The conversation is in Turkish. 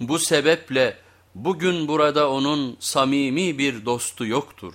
Bu sebeple bugün burada onun samimi bir dostu yoktur.